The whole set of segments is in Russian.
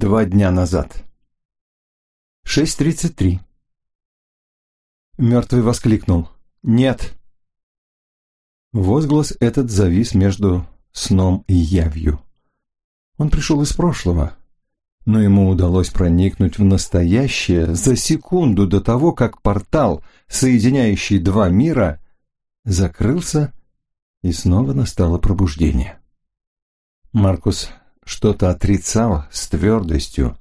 Два дня назад. 6.33. Мертвый воскликнул. «Нет!» Возглас этот завис между сном и явью. Он пришел из прошлого, но ему удалось проникнуть в настоящее за секунду до того, как портал, соединяющий два мира, закрылся, и снова настало пробуждение. Маркус что-то отрицал с твердостью,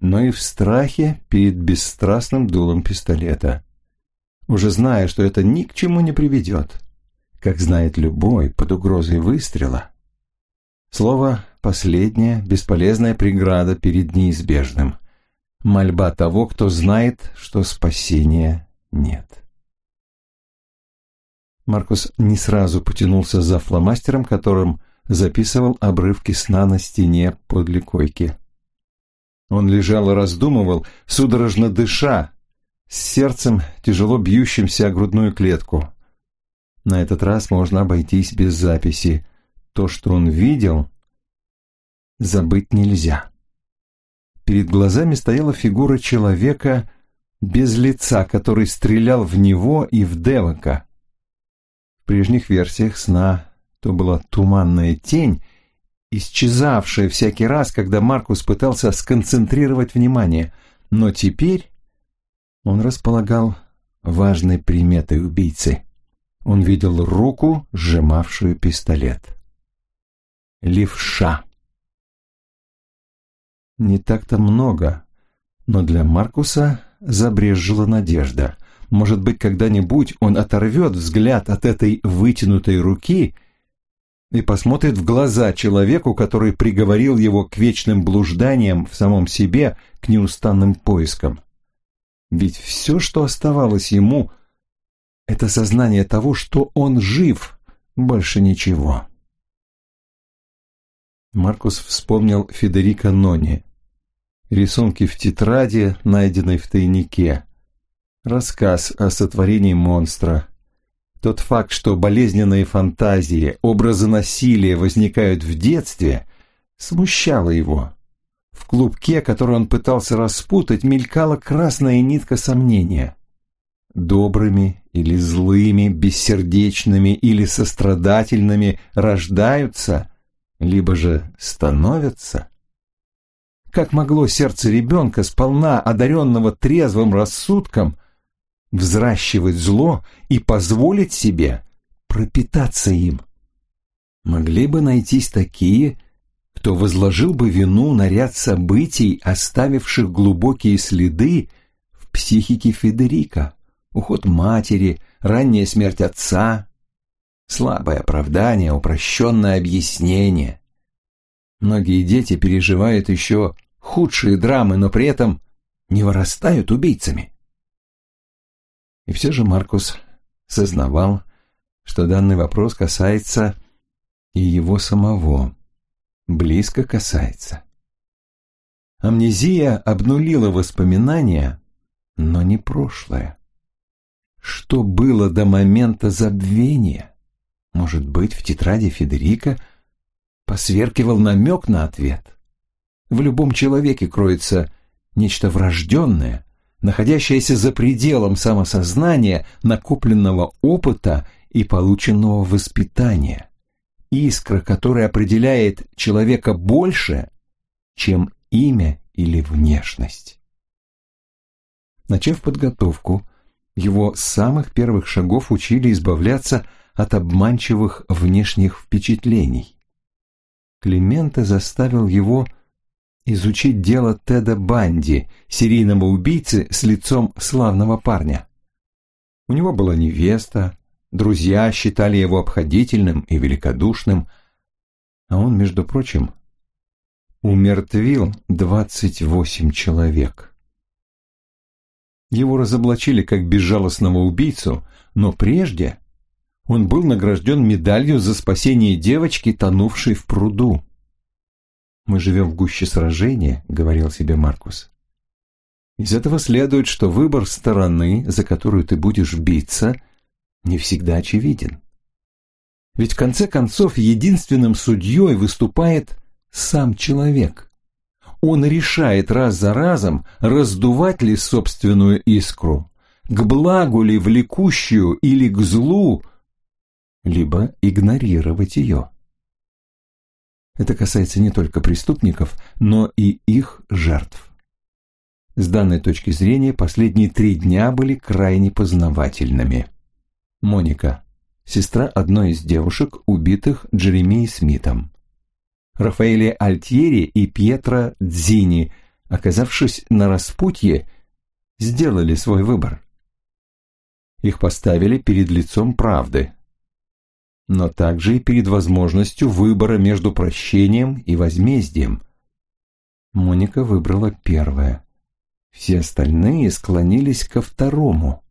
но и в страхе перед бесстрастным дулом пистолета, уже зная, что это ни к чему не приведет, как знает любой под угрозой выстрела. Слово «последняя» — бесполезная преграда перед неизбежным. Мольба того, кто знает, что спасения нет. Маркус не сразу потянулся за фломастером, которым записывал обрывки сна на стене подле койки. Он лежал и раздумывал, судорожно дыша, с сердцем, тяжело бьющимся о грудную клетку. На этот раз можно обойтись без записи. То, что он видел, забыть нельзя. Перед глазами стояла фигура человека без лица, который стрелял в него и в Девока. В прежних версиях сна то была туманная тень, исчезавшая всякий раз, когда Маркус пытался сконцентрировать внимание, но теперь он располагал важной приметой убийцы. Он видел руку, сжимавшую пистолет. Левша. Не так-то много, но для Маркуса забрежжила надежда. Может быть, когда-нибудь он оторвет взгляд от этой вытянутой руки и посмотрит в глаза человеку, который приговорил его к вечным блужданиям в самом себе, к неустанным поискам. Ведь все, что оставалось ему, это сознание того, что он жив, больше ничего. Маркус вспомнил Федерико Нони. Рисунки в тетради, найденной в тайнике. Рассказ о сотворении монстра, тот факт, что болезненные фантазии, образы насилия возникают в детстве, смущало его. В клубке, который он пытался распутать, мелькала красная нитка сомнения. Добрыми или злыми, бессердечными или сострадательными рождаются, либо же становятся. Как могло сердце ребенка, сполна одаренного трезвым рассудком, взращивать зло и позволить себе пропитаться им. Могли бы найтись такие, кто возложил бы вину на ряд событий, оставивших глубокие следы в психике Федерика, уход матери, ранняя смерть отца, слабое оправдание, упрощенное объяснение. Многие дети переживают еще худшие драмы, но при этом не вырастают убийцами. И все же Маркус сознавал, что данный вопрос касается и его самого, близко касается. Амнезия обнулила воспоминания, но не прошлое. Что было до момента забвения? Может быть, в тетради Федерика посверкивал намек на ответ? В любом человеке кроется нечто врожденное, находящаяся за пределом самосознания, накопленного опыта и полученного воспитания. Искра, которая определяет человека больше, чем имя или внешность. Начав подготовку, его с самых первых шагов учили избавляться от обманчивых внешних впечатлений. Клименте заставил его изучить дело Теда Банди, серийного убийцы с лицом славного парня. У него была невеста, друзья считали его обходительным и великодушным, а он, между прочим, умертвил двадцать восемь человек. Его разоблачили как безжалостного убийцу, но прежде он был награжден медалью за спасение девочки, тонувшей в пруду. «Мы живем в гуще сражения», — говорил себе Маркус. Из этого следует, что выбор стороны, за которую ты будешь биться, не всегда очевиден. Ведь в конце концов единственным судьей выступает сам человек. он решает раз за разом, раздувать ли собственную искру, к благу ли влекущую или к злу, либо игнорировать ее. Это касается не только преступников, но и их жертв. С данной точки зрения последние три дня были крайне познавательными. Моника, сестра одной из девушек, убитых Джеремией Смитом. Рафаэле Альтьери и Пьетро Дзини, оказавшись на распутье, сделали свой выбор. Их поставили перед лицом правды, но также и перед возможностью выбора между прощением и возмездием. Моника выбрала первое. Все остальные склонились ко второму.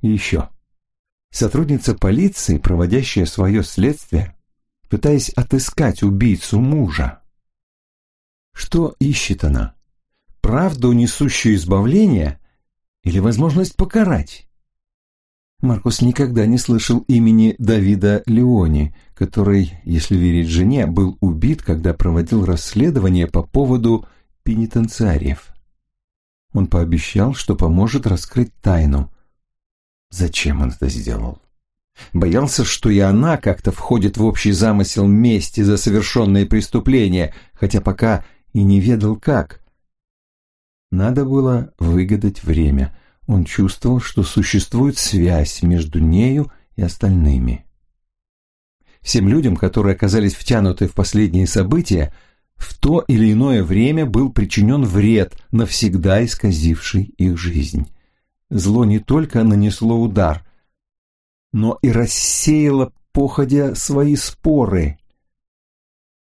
Еще. Сотрудница полиции, проводящая свое следствие, пытаясь отыскать убийцу мужа. Что ищет она? Правду, несущую избавление, или возможность покарать? Маркус никогда не слышал имени Давида Леони, который, если верить жене, был убит, когда проводил расследование по поводу пенитенциариев. Он пообещал, что поможет раскрыть тайну. Зачем он это сделал? Боялся, что и она как-то входит в общий замысел мести за совершенные преступления, хотя пока и не ведал как. Надо было выгадать время. Он чувствовал, что существует связь между нею и остальными. Всем людям, которые оказались втянуты в последние события, в то или иное время был причинен вред, навсегда исказивший их жизнь. Зло не только нанесло удар, но и рассеяло походя свои споры.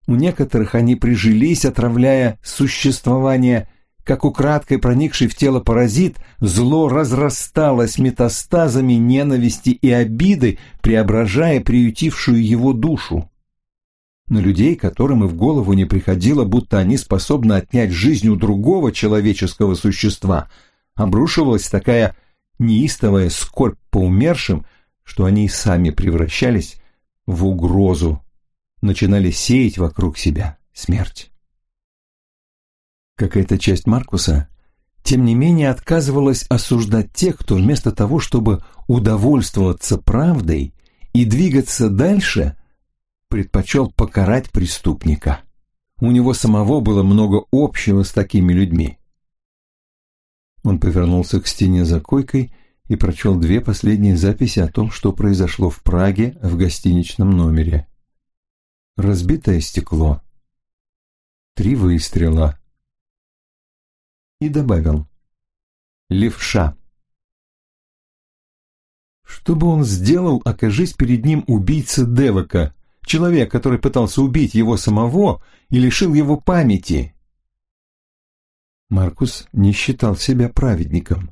У некоторых они прижились, отравляя существование, как украдкой проникший в тело паразит, зло разрасталось метастазами ненависти и обиды, преображая приютившую его душу. На людей, которым и в голову не приходило, будто они способны отнять жизнь у другого человеческого существа, обрушивалась такая неистовая скорбь по умершим, что они и сами превращались в угрозу, начинали сеять вокруг себя смерть. Какая-то часть Маркуса, тем не менее, отказывалась осуждать тех, кто вместо того, чтобы удовольствоваться правдой и двигаться дальше, предпочел покарать преступника. У него самого было много общего с такими людьми. Он повернулся к стене за койкой и прочел две последние записи о том, что произошло в Праге в гостиничном номере. Разбитое стекло. Три выстрела. И добавил. Левша. Что бы он сделал, окажись перед ним убийца Девока, человек, который пытался убить его самого и лишил его памяти? Маркус не считал себя праведником.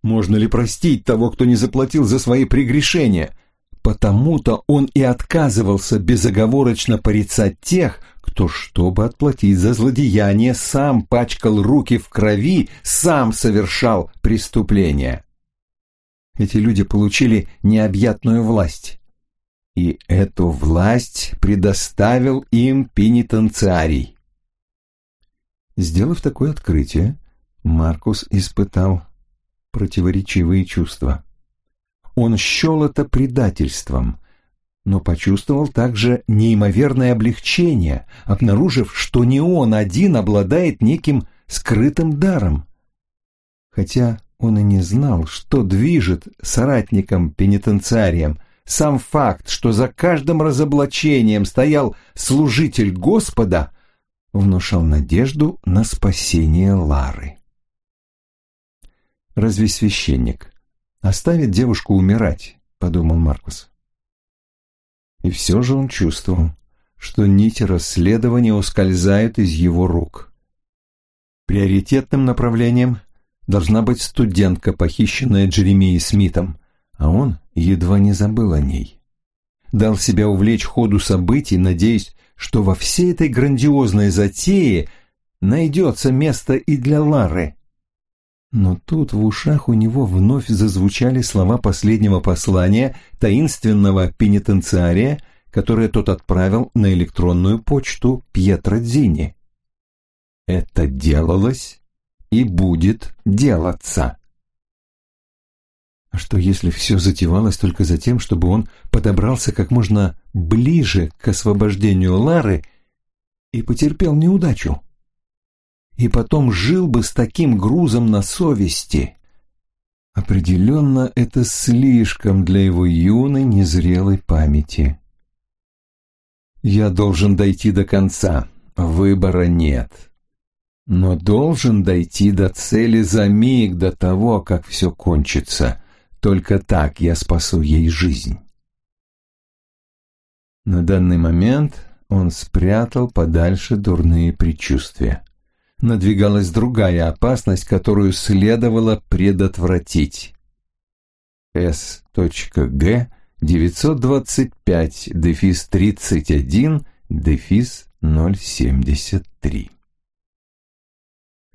Можно ли простить того, кто не заплатил за свои прегрешения? Потому-то он и отказывался безоговорочно порицать тех, кто, чтобы отплатить за злодеяние, сам пачкал руки в крови, сам совершал преступления. Эти люди получили необъятную власть. И эту власть предоставил им пенитенциарий. Сделав такое открытие, Маркус испытал противоречивые чувства. Он счел это предательством, но почувствовал также неимоверное облегчение, обнаружив, что не он один обладает неким скрытым даром. Хотя он и не знал, что движет соратником-пенитенциарием, сам факт, что за каждым разоблачением стоял служитель Господа, внушал надежду на спасение Лары. Разве священник оставит девушку умирать, подумал Маркус. И все же он чувствовал, что нити расследования ускользают из его рук. Приоритетным направлением должна быть студентка, похищенная Джеремией Смитом, а он едва не забыл о ней. Дал себя увлечь ходу событий, надеясь, что во всей этой грандиозной затее найдется место и для Лары. Но тут в ушах у него вновь зазвучали слова последнего послания таинственного пенитенциария, которое тот отправил на электронную почту Пьетро Дзини. это делалось и будет делаться. А что если все затевалось только за тем, чтобы он подобрался как можно ближе к освобождению Лары и потерпел неудачу? И потом жил бы с таким грузом на совести. Определенно, это слишком для его юной, незрелой памяти. Я должен дойти до конца. Выбора нет. Но должен дойти до цели за миг до того, как все кончится. Только так я спасу ей жизнь. На данный момент он спрятал подальше дурные предчувствия. Надвигалась другая опасность, которую следовало предотвратить. С.Г. 925, дефис 31, дефис 073.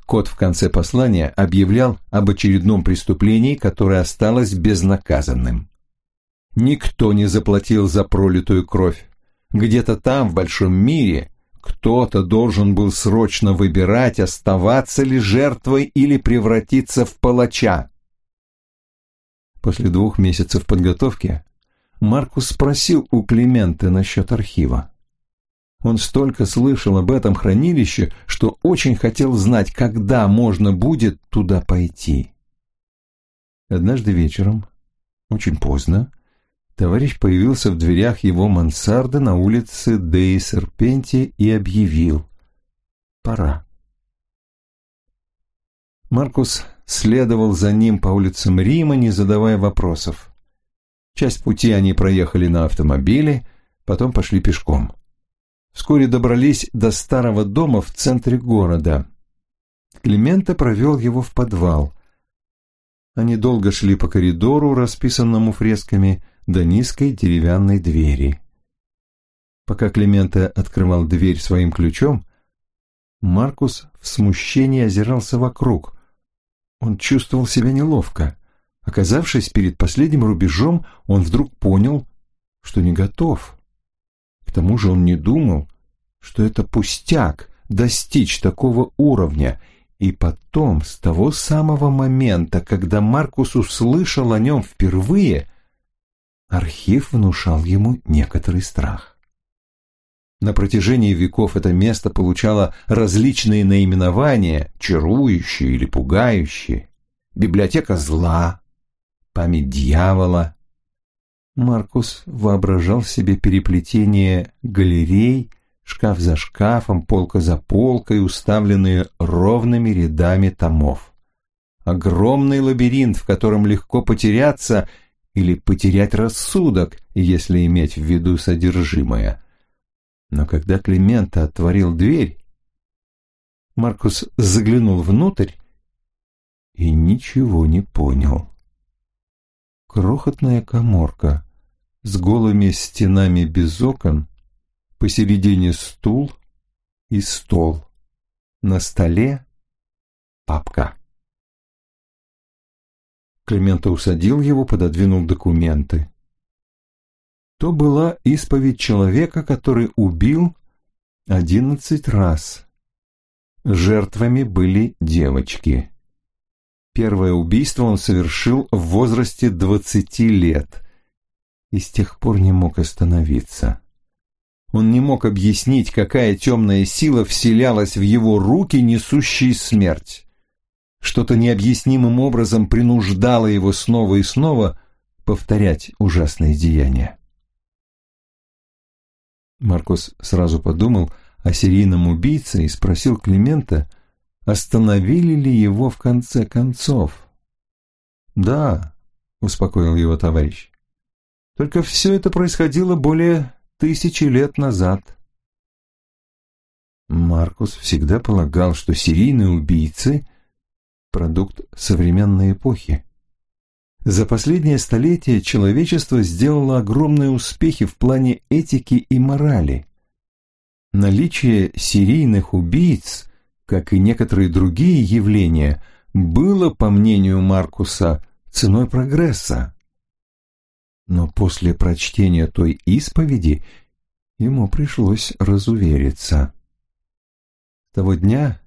Код в конце послания объявлял об очередном преступлении, которое осталось безнаказанным. Никто не заплатил за пролитую кровь. Где-то там, в большом мире, кто-то должен был срочно выбирать, оставаться ли жертвой или превратиться в палача. После двух месяцев подготовки Маркус спросил у Климента насчет архива. Он столько слышал об этом хранилище, что очень хотел знать, когда можно будет туда пойти. Однажды вечером, очень поздно, товарищ появился в дверях его мансарды на улице Деи Серпенти и объявил «Пора». Маркус следовал за ним по улицам Рима, не задавая вопросов. Часть пути они проехали на автомобиле, потом пошли пешком вскоре добрались до старого дома в центре города. Климента провел его в подвал. Они долго шли по коридору, расписанному фресками, до низкой деревянной двери. Пока Климента открывал дверь своим ключом, Маркус в смущении озирался вокруг. Он чувствовал себя неловко. Оказавшись перед последним рубежом, он вдруг понял, что не готов. К тому же он не думал, что это пустяк достичь такого уровня, и потом, с того самого момента, когда Маркус услышал о нем впервые, архив внушал ему некоторый страх. На протяжении веков это место получало различные наименования, чарующие или пугающие. Библиотека зла, память дьявола, Маркус воображал себе переплетение галерей, шкаф за шкафом, полка за полкой, уставленные ровными рядами томов. Огромный лабиринт, в котором легко потеряться или потерять рассудок, если иметь в виду содержимое. Но когда Климента отворил дверь, Маркус заглянул внутрь и ничего не понял крохотная коморка с голыми стенами без окон, посередине стул и стол. На столе папка. Климента усадил его, пододвинул документы. То была исповедь человека, который убил одиннадцать раз. Жертвами были девочки. Первое убийство он совершил в возрасте двадцати лет и с тех пор не мог остановиться. Он не мог объяснить, какая темная сила вселялась в его руки, несущие смерть. Что-то необъяснимым образом принуждало его снова и снова повторять ужасные деяния. Маркус сразу подумал о серийном убийце и спросил Климента, остановили ли его в конце концов. «Да», — успокоил его товарищ, — «только все это происходило более тысячи лет назад». Маркус всегда полагал, что серийные убийцы — продукт современной эпохи. За последнее столетие человечество сделало огромные успехи в плане этики и морали. Наличие серийных убийц как и некоторые другие явления, было, по мнению Маркуса, ценой прогресса. Но после прочтения той исповеди ему пришлось разувериться. С того дня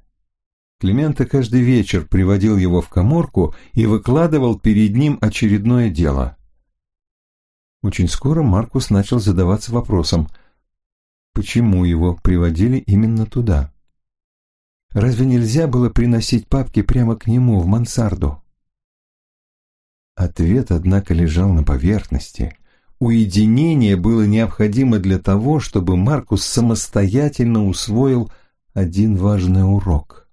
Клименто каждый вечер приводил его в коморку и выкладывал перед ним очередное дело. Очень скоро Маркус начал задаваться вопросом, почему его приводили именно туда. Разве нельзя было приносить папки прямо к нему в мансарду? Ответ, однако, лежал на поверхности. Уединение было необходимо для того, чтобы Маркус самостоятельно усвоил один важный урок.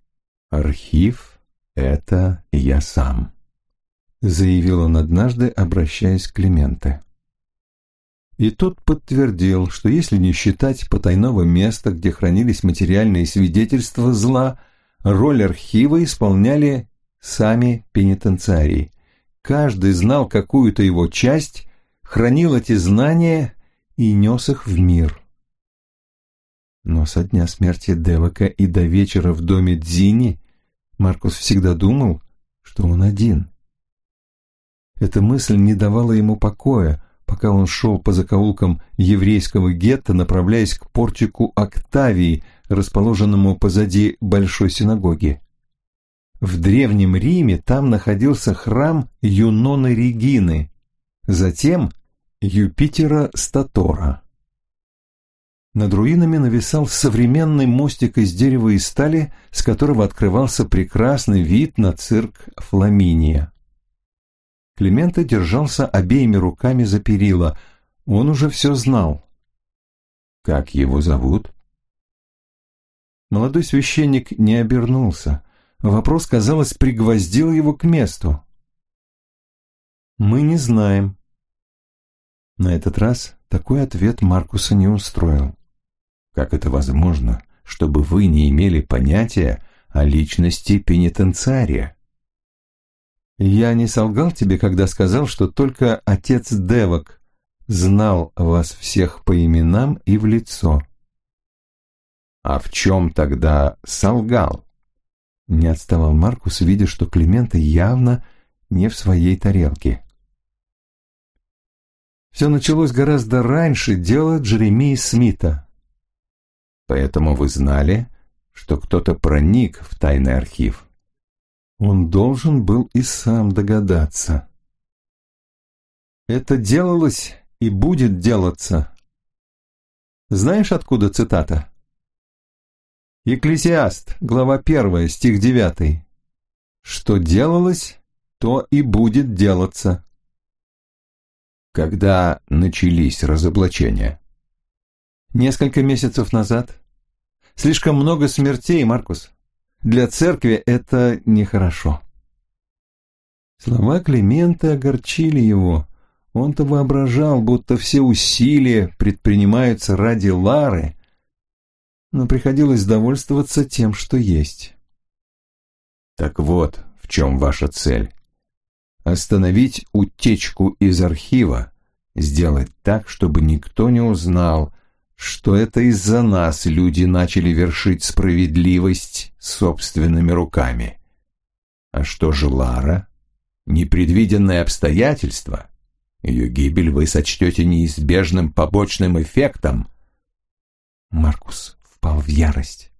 «Архив — это я сам», — заявил он однажды, обращаясь к Клименте. И тот подтвердил, что если не считать потайного места, где хранились материальные свидетельства зла, роль архива исполняли сами пенитенциарии. Каждый знал какую-то его часть, хранил эти знания и нес их в мир. Но со дня смерти Девака и до вечера в доме Дзини Маркус всегда думал, что он один. Эта мысль не давала ему покоя, пока он шел по закоулкам еврейского гетто, направляясь к портику Октавии, расположенному позади Большой синагоги. В Древнем Риме там находился храм Юноны Регины, затем Юпитера Статора. Над руинами нависал современный мостик из дерева и стали, с которого открывался прекрасный вид на цирк Фламиния. Клименто держался обеими руками за перила. Он уже все знал. «Как его зовут?» Молодой священник не обернулся. Вопрос, казалось, пригвоздил его к месту. «Мы не знаем». На этот раз такой ответ Маркуса не устроил. Как это возможно, чтобы вы не имели понятия о личности пенитенциария? Я не солгал тебе, когда сказал, что только отец Девок знал вас всех по именам и в лицо. А в чем тогда солгал? Не отставал Маркус, видя, что Климента явно не в своей тарелке. Все началось гораздо раньше дела Джеремии Смита. Поэтому вы знали, что кто-то проник в тайный архив. Он должен был и сам догадаться. Это делалось и будет делаться. Знаешь, откуда цитата? Екклесиаст, глава 1, стих 9. Что делалось, то и будет делаться. Когда начались разоблачения? Несколько месяцев назад. Слишком много смертей, Маркус. Для церкви это нехорошо. Слова Климента огорчили его. Он-то воображал, будто все усилия предпринимаются ради Лары, но приходилось довольствоваться тем, что есть. Так вот, в чем ваша цель. Остановить утечку из архива, сделать так, чтобы никто не узнал, что это из-за нас люди начали вершить справедливость собственными руками. А что же Лара? Непредвиденное обстоятельство? Ее гибель вы сочтете неизбежным побочным эффектом. Маркус впал в ярость.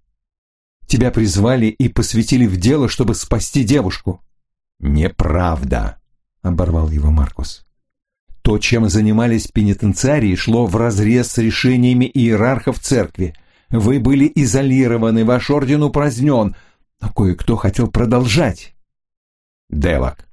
Тебя призвали и посвятили в дело, чтобы спасти девушку. Неправда, оборвал его Маркус. То, чем занимались пенитенциарии, шло вразрез с решениями иерархов церкви. Вы были изолированы, ваш орден упразднен, но кое-кто хотел продолжать. Девак.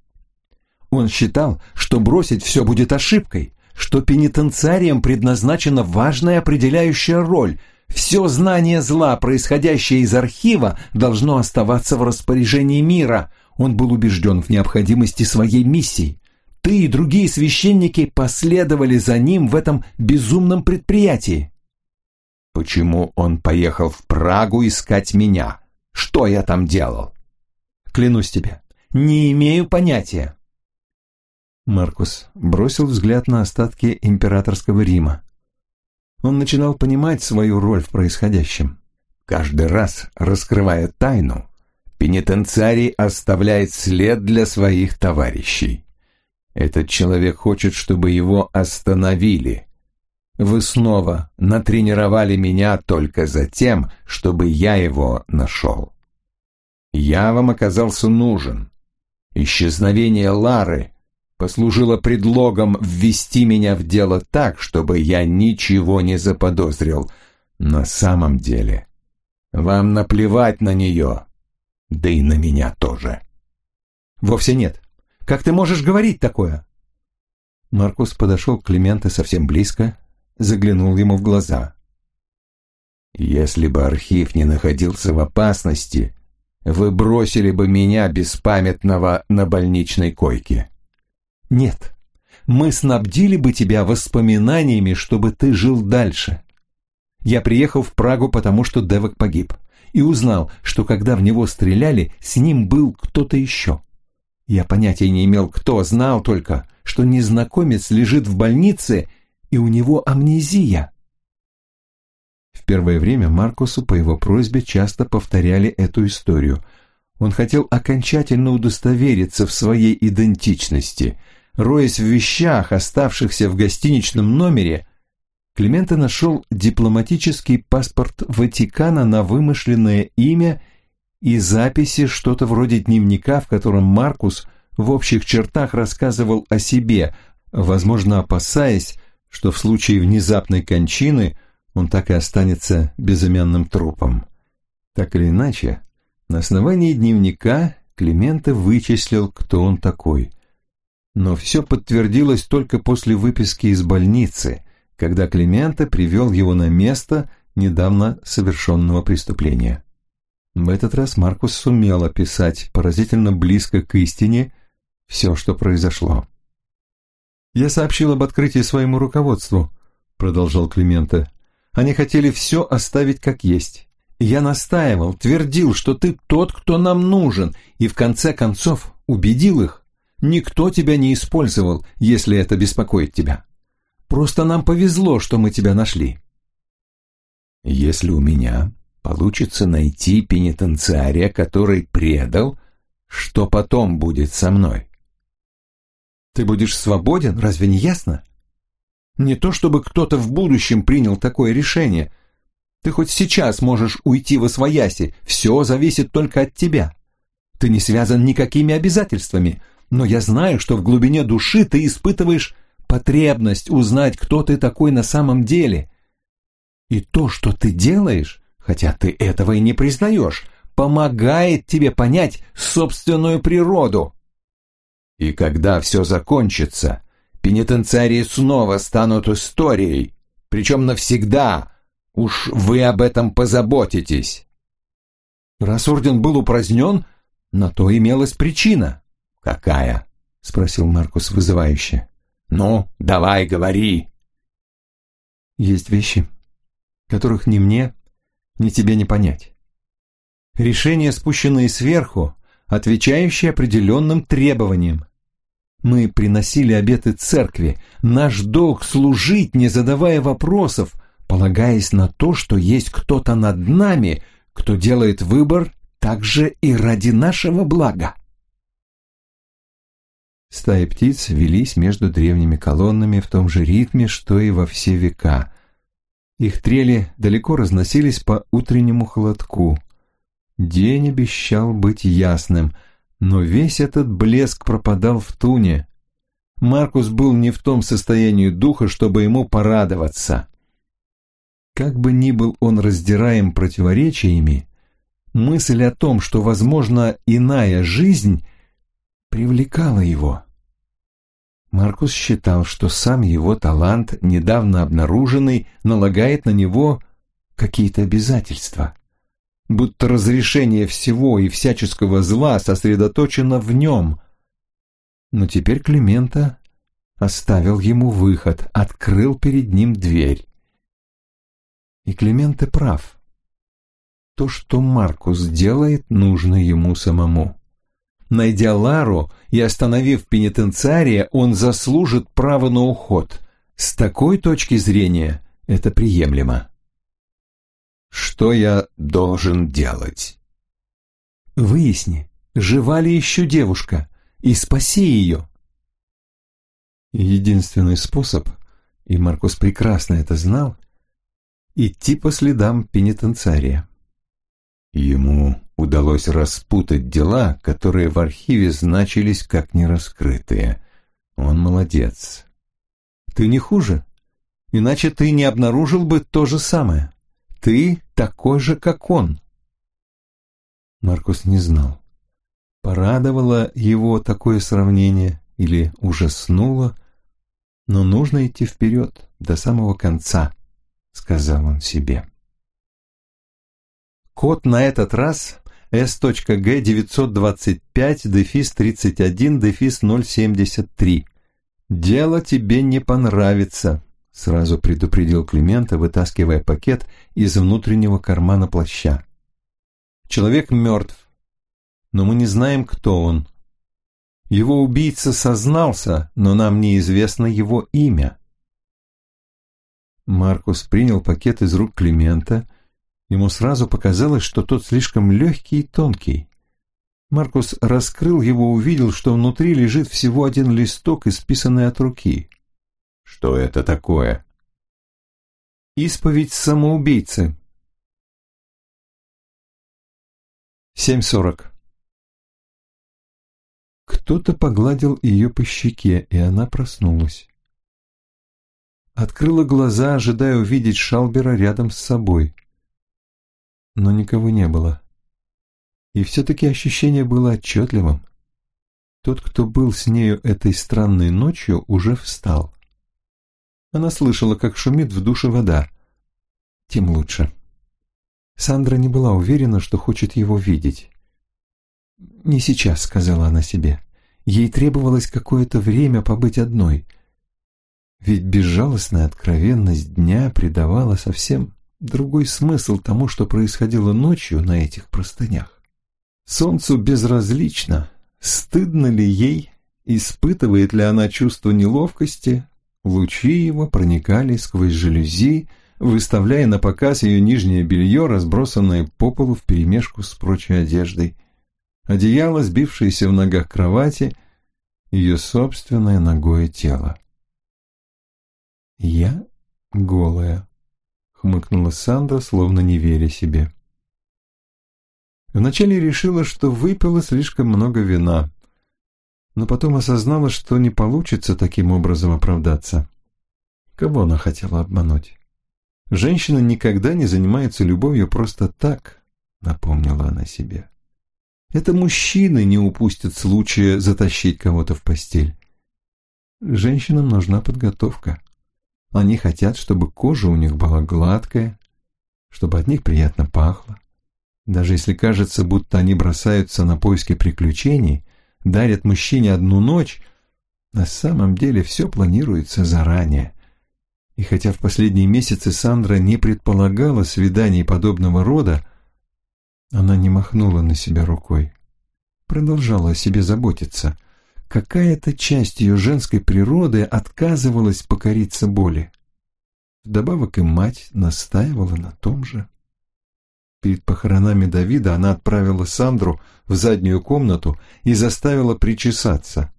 Он считал, что бросить все будет ошибкой, что пенитенциариям предназначена важная определяющая роль. Все знание зла, происходящее из архива, должно оставаться в распоряжении мира. Он был убежден в необходимости своей миссии. Ты и другие священники последовали за ним в этом безумном предприятии. Почему он поехал в Прагу искать меня? Что я там делал? Клянусь тебе, не имею понятия. Маркус бросил взгляд на остатки императорского Рима. Он начинал понимать свою роль в происходящем. Каждый раз, раскрывая тайну, пенитенциарий оставляет след для своих товарищей. Этот человек хочет, чтобы его остановили. Вы снова натренировали меня только за тем, чтобы я его нашел. Я вам оказался нужен. Исчезновение Лары послужило предлогом ввести меня в дело так, чтобы я ничего не заподозрил. На самом деле, вам наплевать на нее, да и на меня тоже. Вовсе нет. Как ты можешь говорить такое? Маркус подошел к Клименте совсем близко, заглянул ему в глаза. «Если бы архив не находился в опасности, вы бросили бы меня беспамятного на больничной койке». «Нет, мы снабдили бы тебя воспоминаниями, чтобы ты жил дальше. Я приехал в Прагу, потому что Девок погиб, и узнал, что когда в него стреляли, с ним был кто-то еще. Я понятия не имел, кто, знал только, что незнакомец лежит в больнице, и у него амнезия. В первое время Маркусу по его просьбе часто повторяли эту историю. Он хотел окончательно удостовериться в своей идентичности. Роясь в вещах, оставшихся в гостиничном номере, Клименто нашел дипломатический паспорт Ватикана на вымышленное имя и записи, что-то вроде дневника, в котором Маркус в общих чертах рассказывал о себе, возможно, опасаясь, что в случае внезапной кончины он так и останется безымянным трупом. Так или иначе, на основании дневника Климента вычислил, кто он такой. Но все подтвердилось только после выписки из больницы, когда Климента привел его на место недавно совершенного преступления. В этот раз Маркус сумел описать поразительно близко к истине все, что произошло. «Я сообщил об открытии своему руководству», — продолжал Климента. «Они хотели все оставить как есть. Я настаивал, твердил, что ты тот, кто нам нужен, и в конце концов убедил их. Никто тебя не использовал, если это беспокоит тебя. Просто нам повезло, что мы тебя нашли». «Если у меня получится найти пенитенциария, который предал, что потом будет со мной?» Ты будешь свободен, разве не ясно? Не то чтобы кто-то в будущем принял такое решение. Ты хоть сейчас можешь уйти во свояси, все зависит только от тебя. Ты не связан никакими обязательствами, но я знаю, что в глубине души ты испытываешь потребность узнать, кто ты такой на самом деле. И то, что ты делаешь, хотя ты этого и не признаешь, помогает тебе понять собственную природу. И когда все закончится, пенитенциарии снова станут историей, причем навсегда. Уж вы об этом позаботитесь. Раз орден был упразднен, на то имелась причина. Какая? Спросил Маркус вызывающе. Ну, давай, говори. Есть вещи, которых ни мне, ни тебе не понять. Решения, спущенные сверху, отвечающие определенным требованиям. Мы приносили обеты церкви. Наш долг служить, не задавая вопросов, полагаясь на то, что есть кто-то над нами, кто делает выбор также и ради нашего блага. Стаи птиц велись между древними колоннами в том же ритме, что и во все века. Их трели далеко разносились по утреннему холодку. День обещал быть ясным — но весь этот блеск пропадал в туне. Маркус был не в том состоянии духа, чтобы ему порадоваться. Как бы ни был он раздираем противоречиями, мысль о том, что, возможно, иная жизнь, привлекала его. Маркус считал, что сам его талант, недавно обнаруженный, налагает на него какие-то обязательства будто разрешение всего и всяческого зла сосредоточено в нем. Но теперь Климента оставил ему выход, открыл перед ним дверь. И Клименте прав. То, что Маркус делает, нужно ему самому. Найдя Лару и остановив пенитенциария, он заслужит право на уход. С такой точки зрения это приемлемо. Что я должен делать? Выясни, жива ли еще девушка, и спаси ее. Единственный способ, и Маркус прекрасно это знал, идти по следам пенитенциария. Ему удалось распутать дела, которые в архиве значились как нераскрытые. Он молодец. Ты не хуже. Иначе ты не обнаружил бы то же самое. Ты такой же, как он. Маркус не знал. Порадовало его такое сравнение или ужаснуло, но нужно идти вперед, до самого конца, сказал он себе. Код на этот раз S.G 925 дефис 31 дефис 073. «Дело тебе не понравится», — сразу предупредил Климента, вытаскивая пакет из внутреннего кармана плаща. «Человек мертв, но мы не знаем, кто он. Его убийца сознался, но нам неизвестно его имя». Маркус принял пакет из рук Климента. Ему сразу показалось, что тот слишком легкий и тонкий. Маркус раскрыл его, увидел, что внутри лежит всего один листок, исписанный от руки. Что это такое? Исповедь самоубийцы. 7.40 Кто-то погладил ее по щеке, и она проснулась. Открыла глаза, ожидая увидеть Шалбера рядом с собой. Но никого не было. И все-таки ощущение было отчетливым. Тот, кто был с нею этой странной ночью, уже встал. Она слышала, как шумит в душе вода. Тем лучше. Сандра не была уверена, что хочет его видеть. «Не сейчас», — сказала она себе. Ей требовалось какое-то время побыть одной. Ведь безжалостная откровенность дня придавала совсем другой смысл тому, что происходило ночью на этих простынях. Солнцу безразлично, стыдно ли ей, испытывает ли она чувство неловкости, лучи его проникали сквозь жалюзи, выставляя на показ ее нижнее белье, разбросанное по полу вперемешку с прочей одеждой, одеяло, сбившееся в ногах кровати, ее собственное ногое тело. «Я голая», — хмыкнула Сандра, словно не веря себе. Вначале решила, что выпила слишком много вина, но потом осознала, что не получится таким образом оправдаться. Кого она хотела обмануть? Женщина никогда не занимается любовью просто так, напомнила она себе. Это мужчины не упустят случая затащить кого-то в постель. Женщинам нужна подготовка. Они хотят, чтобы кожа у них была гладкая, чтобы от них приятно пахло, даже если кажется, будто они бросаются на поиски приключений, дарят мужчине одну ночь, на самом деле все планируется заранее. И хотя в последние месяцы Сандра не предполагала свиданий подобного рода, она не махнула на себя рукой. Продолжала о себе заботиться. Какая-то часть ее женской природы отказывалась покориться боли. Вдобавок и мать настаивала на том же. Перед похоронами Давида она отправила Сандру в заднюю комнату и заставила причесаться.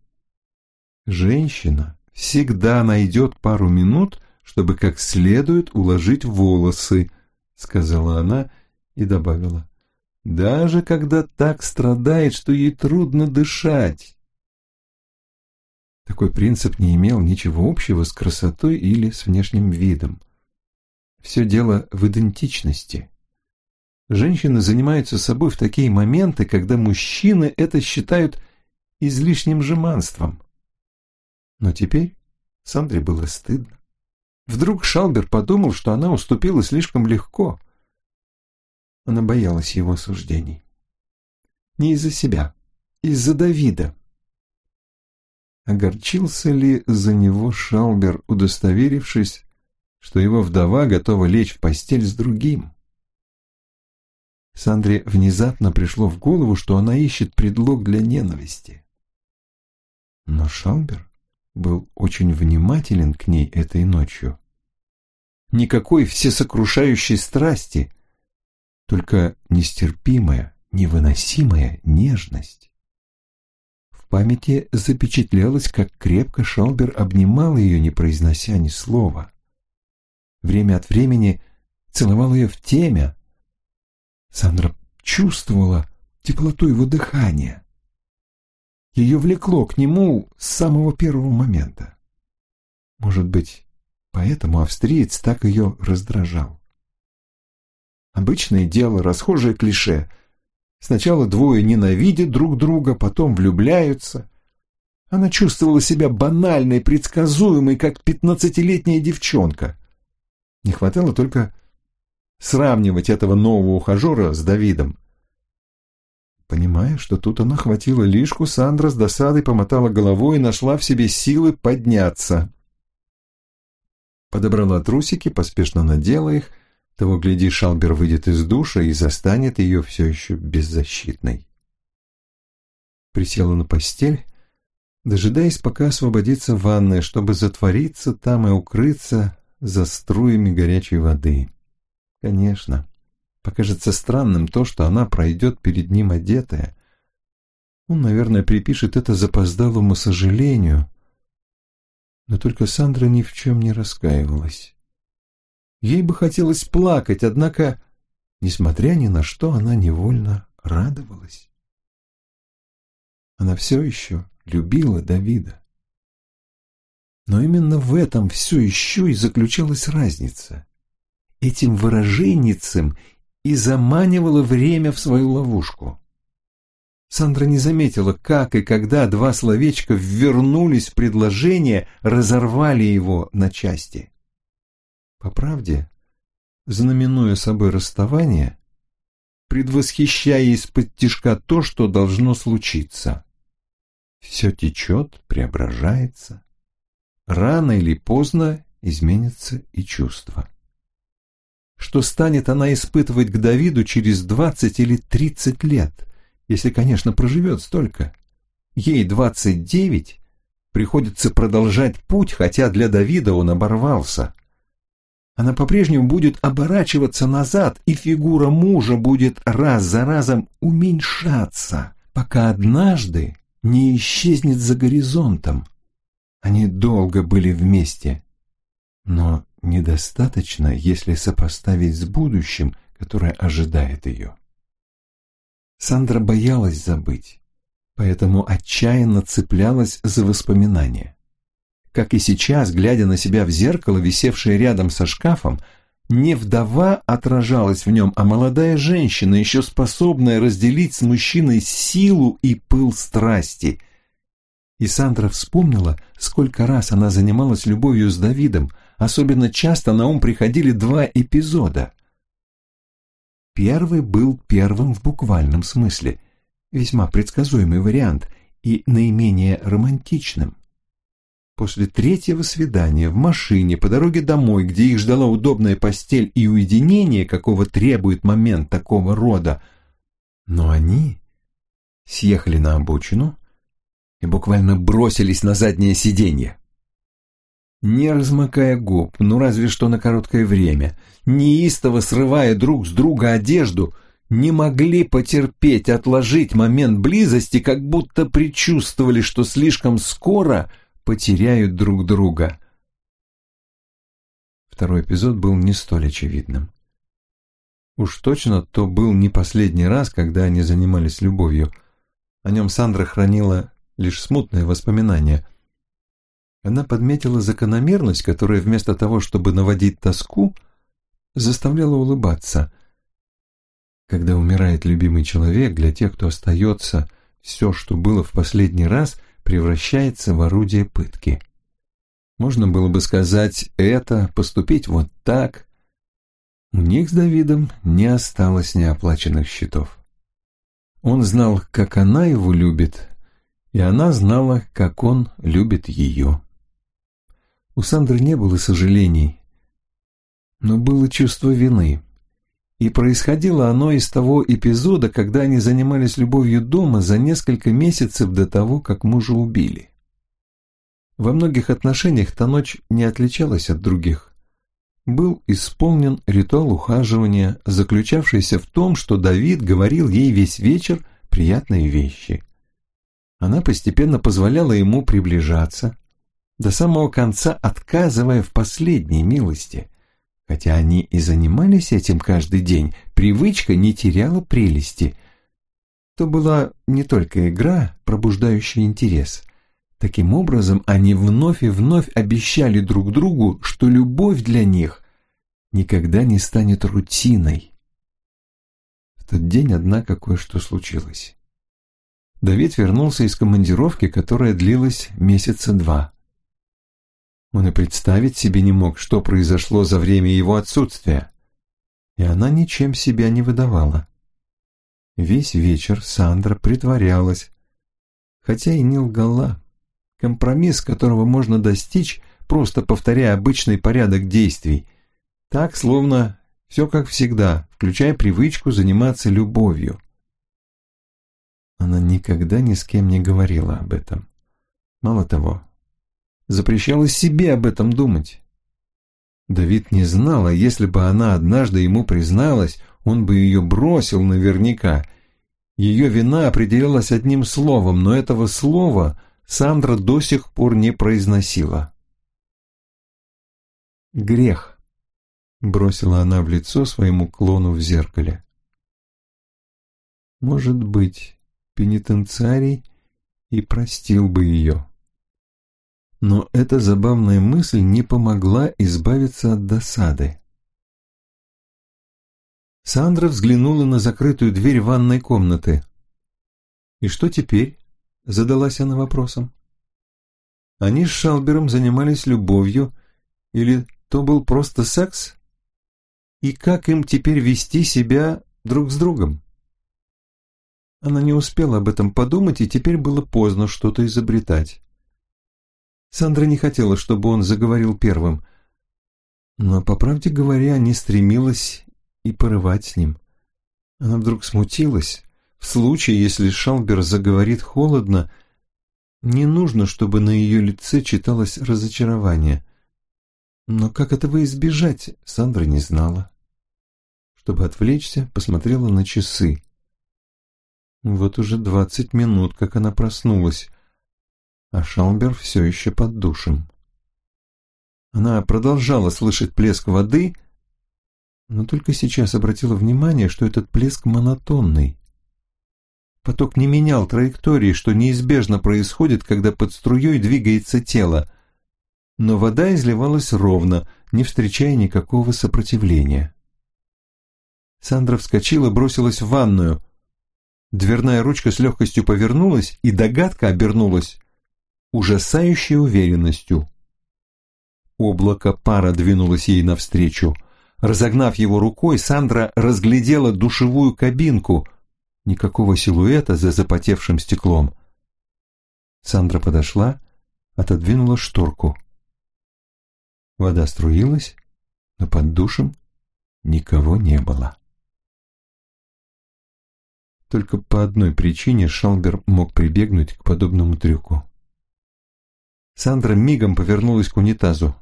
Женщина всегда найдет пару минут, чтобы как следует уложить волосы, сказала она и добавила. Даже когда так страдает, что ей трудно дышать. Такой принцип не имел ничего общего с красотой или с внешним видом. Все дело в идентичности. Женщины занимаются собой в такие моменты, когда мужчины это считают излишним жеманством. Но теперь Сандре было стыдно. Вдруг Шалбер подумал, что она уступила слишком легко. Она боялась его суждений. Не из-за себя, из-за Давида. Огорчился ли за него Шалбер, удостоверившись, что его вдова готова лечь в постель с другим? Сандре внезапно пришло в голову, что она ищет предлог для ненависти. Но Шалбер был очень внимателен к ней этой ночью. Никакой всесокрушающей страсти, только нестерпимая, невыносимая нежность. Памяти запечатлелось, как крепко Шалбер обнимал ее, не произнося ни слова. Время от времени целовал ее в темя, Сандра чувствовала теплоту его дыхания. Ее влекло к нему с самого первого момента. Может быть, поэтому австриец так ее раздражал. Обычное дело, расхожее клише. Сначала двое ненавидят друг друга, потом влюбляются. Она чувствовала себя банальной, предсказуемой, как пятнадцатилетняя девчонка. Не хватало только сравнивать этого нового ухажера с Давидом. Понимая, что тут она хватила лишку, Сандра с досадой помотала головой и нашла в себе силы подняться. Подобрала трусики, поспешно надела их. Того, гляди, Шалбер выйдет из душа и застанет ее все еще беззащитной. Присела на постель, дожидаясь, пока освободится ванная, чтобы затвориться там и укрыться за струями горячей воды. Конечно, покажется странным то, что она пройдет перед ним одетая. Он, наверное, припишет это запоздалому сожалению. Но только Сандра ни в чем не раскаивалась. Ей бы хотелось плакать, однако, несмотря ни на что, она невольно радовалась. Она все еще любила Давида. Но именно в этом все еще и заключалась разница. Этим выраженницем и заманивало время в свою ловушку. Сандра не заметила, как и когда два словечка ввернулись в предложение, разорвали его на части. По правде, знаменуя собой расставание, предвосхищая из-под тишка то, что должно случиться. Все течет, преображается. Рано или поздно изменится и чувство что станет она испытывать к Давиду через двадцать или тридцать лет, если, конечно, проживет столько. Ей двадцать девять, приходится продолжать путь, хотя для Давида он оборвался. Она по-прежнему будет оборачиваться назад, и фигура мужа будет раз за разом уменьшаться, пока однажды не исчезнет за горизонтом. Они долго были вместе, но недостаточно, если сопоставить с будущим, которое ожидает ее. Сандра боялась забыть, поэтому отчаянно цеплялась за воспоминания. Как и сейчас, глядя на себя в зеркало, висевшее рядом со шкафом, не вдова отражалась в нем, а молодая женщина, еще способная разделить с мужчиной силу и пыл страсти. И Сандра вспомнила, сколько раз она занималась любовью с Давидом, Особенно часто на ум приходили два эпизода. Первый был первым в буквальном смысле, весьма предсказуемый вариант и наименее романтичным. После третьего свидания в машине по дороге домой, где их ждала удобная постель и уединение, какого требует момент такого рода, но они съехали на обочину и буквально бросились на заднее сиденье. Не размыкая губ, ну разве что на короткое время, неистово срывая друг с друга одежду, не могли потерпеть отложить момент близости, как будто предчувствовали, что слишком скоро потеряют друг друга. Второй эпизод был не столь очевидным. Уж точно то был не последний раз, когда они занимались любовью. О нем Сандра хранила лишь смутные воспоминания – она подметила закономерность, которая вместо того, чтобы наводить тоску, заставляла улыбаться. Когда умирает любимый человек, для тех, кто остается, все, что было в последний раз, превращается в орудие пытки. Можно было бы сказать это, поступить вот так. У них с Давидом не осталось неоплаченных счетов. Он знал, как она его любит, и она знала, как он любит ее. У Сандры не было сожалений, но было чувство вины. И происходило оно из того эпизода, когда они занимались любовью дома за несколько месяцев до того, как мужа убили. Во многих отношениях та ночь не отличалась от других. Был исполнен ритуал ухаживания, заключавшийся в том, что Давид говорил ей весь вечер приятные вещи. Она постепенно позволяла ему приближаться, до самого конца отказывая в последней милости, Хотя они и занимались этим каждый день, привычка не теряла прелести. То была не только игра, пробуждающая интерес. Таким образом, они вновь и вновь обещали друг другу, что любовь для них никогда не станет рутиной. В тот день, однако, кое-что случилось. Давид вернулся из командировки, которая длилась месяца два. Он и представить себе не мог, что произошло за время его отсутствия. И она ничем себя не выдавала. Весь вечер Сандра притворялась, хотя и не лгала. Компромисс, которого можно достичь, просто повторяя обычный порядок действий. Так, словно все как всегда, включая привычку заниматься любовью. Она никогда ни с кем не говорила об этом. Мало того, запрещала себе об этом думать. Давид не знал, а если бы она однажды ему призналась, он бы ее бросил наверняка. Ее вина определялась одним словом, но этого слова Сандра до сих пор не произносила. «Грех», — бросила она в лицо своему клону в зеркале. «Может быть, пенитенциарий и простил бы ее». Но эта забавная мысль не помогла избавиться от досады. Сандра взглянула на закрытую дверь ванной комнаты. «И что теперь?» — задалась она вопросом. Они с Шалбером занимались любовью, или то был просто секс? И как им теперь вести себя друг с другом? Она не успела об этом подумать, и теперь было поздно что-то изобретать. Сандра не хотела, чтобы он заговорил первым, но, по правде говоря, не стремилась и порывать с ним. Она вдруг смутилась. В случае, если Шалбер заговорит холодно, не нужно, чтобы на ее лице читалось разочарование. Но как этого избежать, Сандра не знала. Чтобы отвлечься, посмотрела на часы. Вот уже двадцать минут, как она проснулась а Шалбер все еще под душем. Она продолжала слышать плеск воды, но только сейчас обратила внимание, что этот плеск монотонный. Поток не менял траектории, что неизбежно происходит, когда под струей двигается тело, но вода изливалась ровно, не встречая никакого сопротивления. Сандра вскочила, бросилась в ванную. Дверная ручка с легкостью повернулась, и догадка обернулась ужасающей уверенностью. Облако пара двинулось ей навстречу. Разогнав его рукой, Сандра разглядела душевую кабинку. Никакого силуэта за запотевшим стеклом. Сандра подошла, отодвинула шторку. Вода струилась, но под душем никого не было. Только по одной причине Шалбер мог прибегнуть к подобному трюку. Сандра мигом повернулась к унитазу.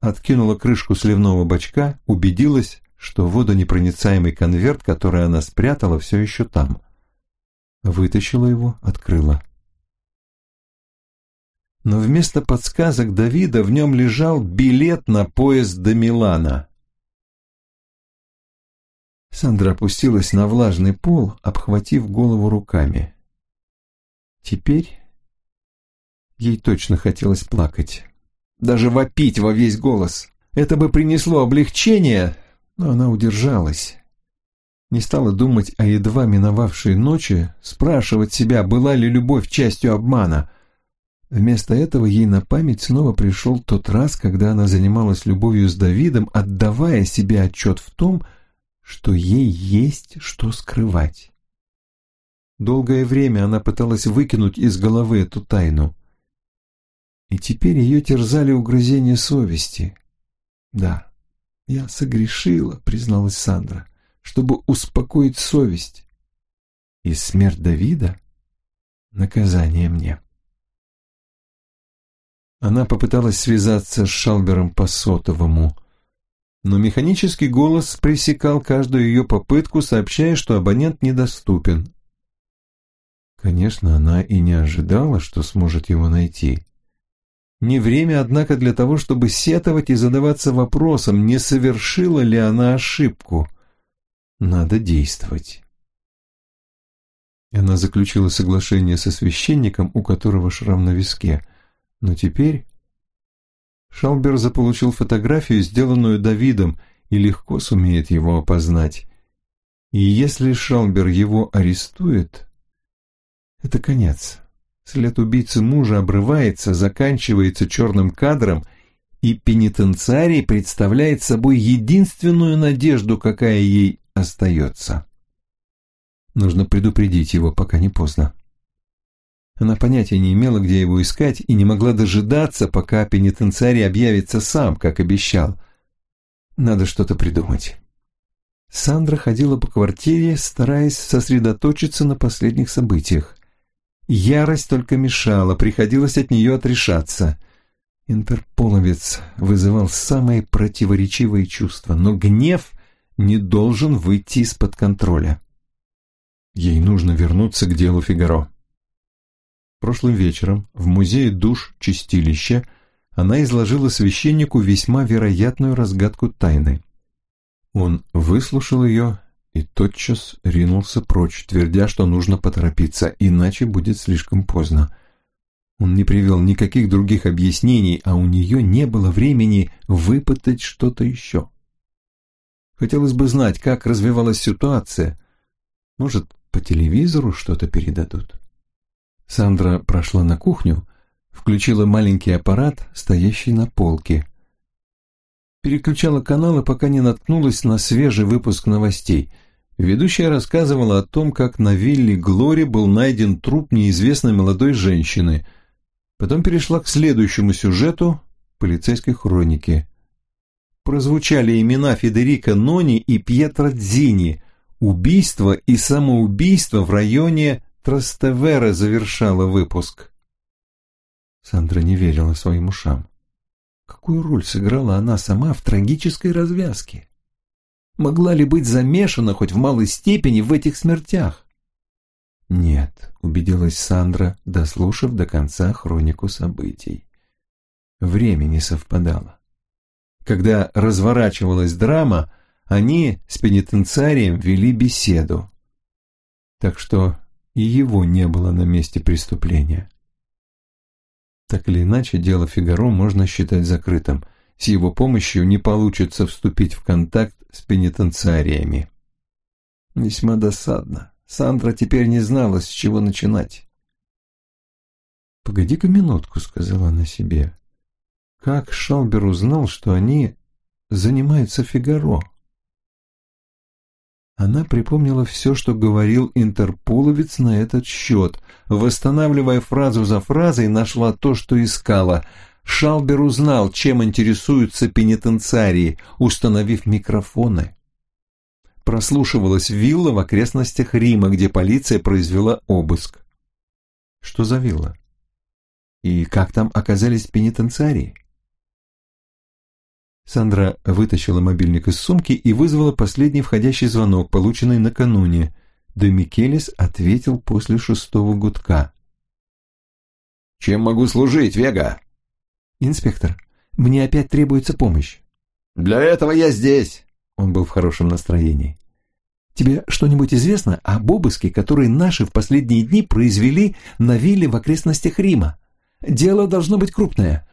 Откинула крышку сливного бачка, убедилась, что водонепроницаемый конверт, который она спрятала, все еще там. Вытащила его, открыла. Но вместо подсказок Давида в нем лежал билет на поезд до Милана. Сандра опустилась на влажный пол, обхватив голову руками. Теперь Ей точно хотелось плакать. Даже вопить во весь голос. Это бы принесло облегчение, но она удержалась. Не стала думать о едва миновавшей ночи, спрашивать себя, была ли любовь частью обмана. Вместо этого ей на память снова пришел тот раз, когда она занималась любовью с Давидом, отдавая себе отчет в том, что ей есть что скрывать. Долгое время она пыталась выкинуть из головы эту тайну. И теперь ее терзали угрызения совести. «Да, я согрешила», — призналась Сандра, — «чтобы успокоить совесть. И смерть Давида — наказание мне». Она попыталась связаться с Шалбером по сотовому, но механический голос пресекал каждую ее попытку, сообщая, что абонент недоступен. Конечно, она и не ожидала, что сможет его найти. Не время, однако, для того, чтобы сетовать и задаваться вопросом, не совершила ли она ошибку. Надо действовать. Она заключила соглашение со священником, у которого шрам на виске. Но теперь Шалбер заполучил фотографию, сделанную Давидом, и легко сумеет его опознать. И если Шалбер его арестует, это конец. След убийцы мужа обрывается, заканчивается черным кадром, и пенитенциарий представляет собой единственную надежду, какая ей остается. Нужно предупредить его, пока не поздно. Она понятия не имела, где его искать, и не могла дожидаться, пока пенитенциарий объявится сам, как обещал. Надо что-то придумать. Сандра ходила по квартире, стараясь сосредоточиться на последних событиях. Ярость только мешала, приходилось от нее отрешаться. Интерполовец вызывал самые противоречивые чувства, но гнев не должен выйти из-под контроля. Ей нужно вернуться к делу Фигаро. Прошлым вечером в музее душ Чистилища она изложила священнику весьма вероятную разгадку тайны. Он выслушал ее и тотчас ринулся прочь, твердя, что нужно поторопиться, иначе будет слишком поздно. Он не привел никаких других объяснений, а у нее не было времени выпытать что-то еще. Хотелось бы знать, как развивалась ситуация. Может, по телевизору что-то передадут? Сандра прошла на кухню, включила маленький аппарат, стоящий на полке. Переключала каналы, пока не наткнулась на свежий выпуск новостей – Ведущая рассказывала о том, как на вилле Глори был найден труп неизвестной молодой женщины. Потом перешла к следующему сюжету полицейской хроники. Прозвучали имена Федерико Нони и Пьетро Дзини. Убийство и самоубийство в районе Трастевера завершало выпуск. Сандра не верила своим ушам. Какую роль сыграла она сама в трагической развязке? Могла ли быть замешана хоть в малой степени в этих смертях? Нет, убедилась Сандра, дослушав до конца хронику событий. Время не совпадало. Когда разворачивалась драма, они с пенитенциарием вели беседу. Так что и его не было на месте преступления. Так или иначе, дело Фигаро можно считать закрытым – с его помощью не получится вступить в контакт с пенитенциариями. Весьма досадно. Сандра теперь не знала, с чего начинать. «Погоди-ка минутку», — сказала она себе. «Как Шалбер узнал, что они занимаются Фигаро?» Она припомнила все, что говорил интерполовец на этот счет. Восстанавливая фразу за фразой, нашла то, что искала — Шалбер узнал, чем интересуются пенитенциарии, установив микрофоны. Прослушивалась вилла в окрестностях Рима, где полиция произвела обыск. Что за вилла? И как там оказались пенитенциарии? Сандра вытащила мобильник из сумки и вызвала последний входящий звонок, полученный накануне. Де Микелес ответил после шестого гудка. «Чем могу служить, Вега?» «Инспектор, мне опять требуется помощь». «Для этого я здесь». Он был в хорошем настроении. «Тебе что-нибудь известно об обыске, который наши в последние дни произвели на вилле в окрестностях Рима? Дело должно быть крупное».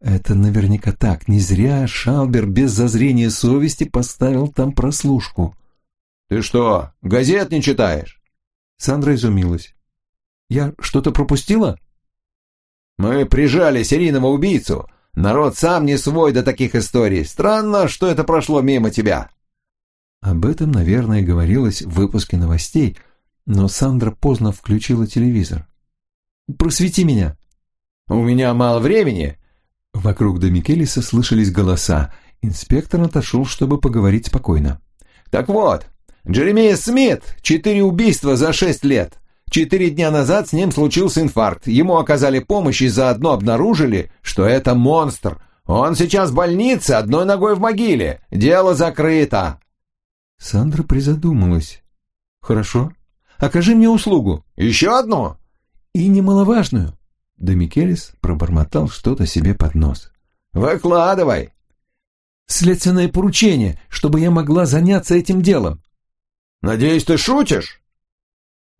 Это наверняка так. Не зря Шалбер без зазрения совести поставил там прослушку. «Ты что, газет не читаешь?» Сандра изумилась. «Я что-то пропустила?» Мы прижали серийного убийцу. Народ сам не свой до таких историй. Странно, что это прошло мимо тебя». Об этом, наверное, говорилось в выпуске новостей, но Сандра поздно включила телевизор. «Просвети меня!» «У меня мало времени!» Вокруг до Микелиса слышались голоса. Инспектор отошел, чтобы поговорить спокойно. «Так вот, Джеремия Смит, четыре убийства за шесть лет. Четыре дня назад с ним случился инфаркт. Ему оказали помощь и заодно обнаружили, что это монстр. Он сейчас в больнице, одной ногой в могиле. Дело закрыто. Сандра призадумалась. Хорошо. Окажи мне услугу. Еще одну? И немаловажную. Домикелис пробормотал что-то себе под нос. «Выкладывай!» «Следственное поручение, чтобы я могла заняться этим делом». «Надеюсь, ты шутишь?»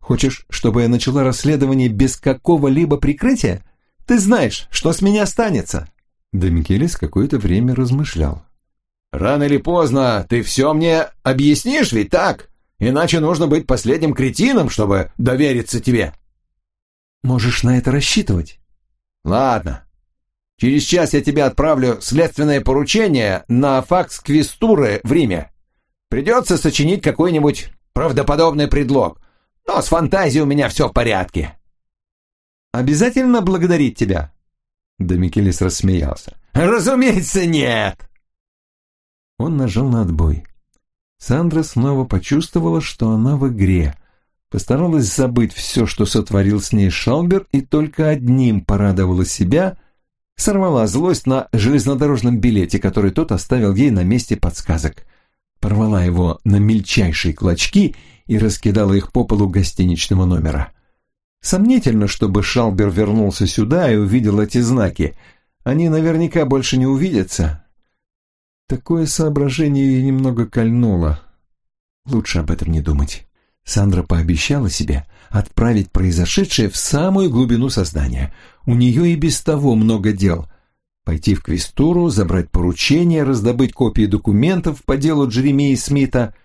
«Хочешь, чтобы я начала расследование без какого-либо прикрытия? Ты знаешь, что с меня останется!» Домикелис какое-то время размышлял. «Рано или поздно ты все мне объяснишь, ведь так? Иначе нужно быть последним кретином, чтобы довериться тебе». «Можешь на это рассчитывать». «Ладно. Через час я тебе отправлю следственное поручение на факс Квестуры в Риме. Придется сочинить какой-нибудь правдоподобный предлог, но с фантазией у меня все в порядке». «Обязательно благодарить тебя?» Домикелис рассмеялся. «Разумеется, нет!» Он нажал на отбой. Сандра снова почувствовала, что она в игре. Постаралась забыть все, что сотворил с ней Шалбер, и только одним порадовала себя, сорвала злость на железнодорожном билете, который тот оставил ей на месте подсказок. Порвала его на мельчайшие клочки и раскидала их по полу гостиничного номера. Сомнительно, чтобы Шалбер вернулся сюда и увидел эти знаки. Они наверняка больше не увидятся, Такое соображение ее немного кольнуло. Лучше об этом не думать. Сандра пообещала себе отправить произошедшее в самую глубину сознания. У нее и без того много дел. Пойти в Квестуру, забрать поручения, раздобыть копии документов по делу Джеремии Смита.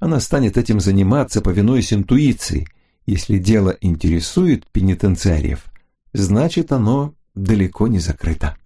Она станет этим заниматься, повинуясь интуиции. Если дело интересует пенитенциариев, значит оно далеко не закрыто.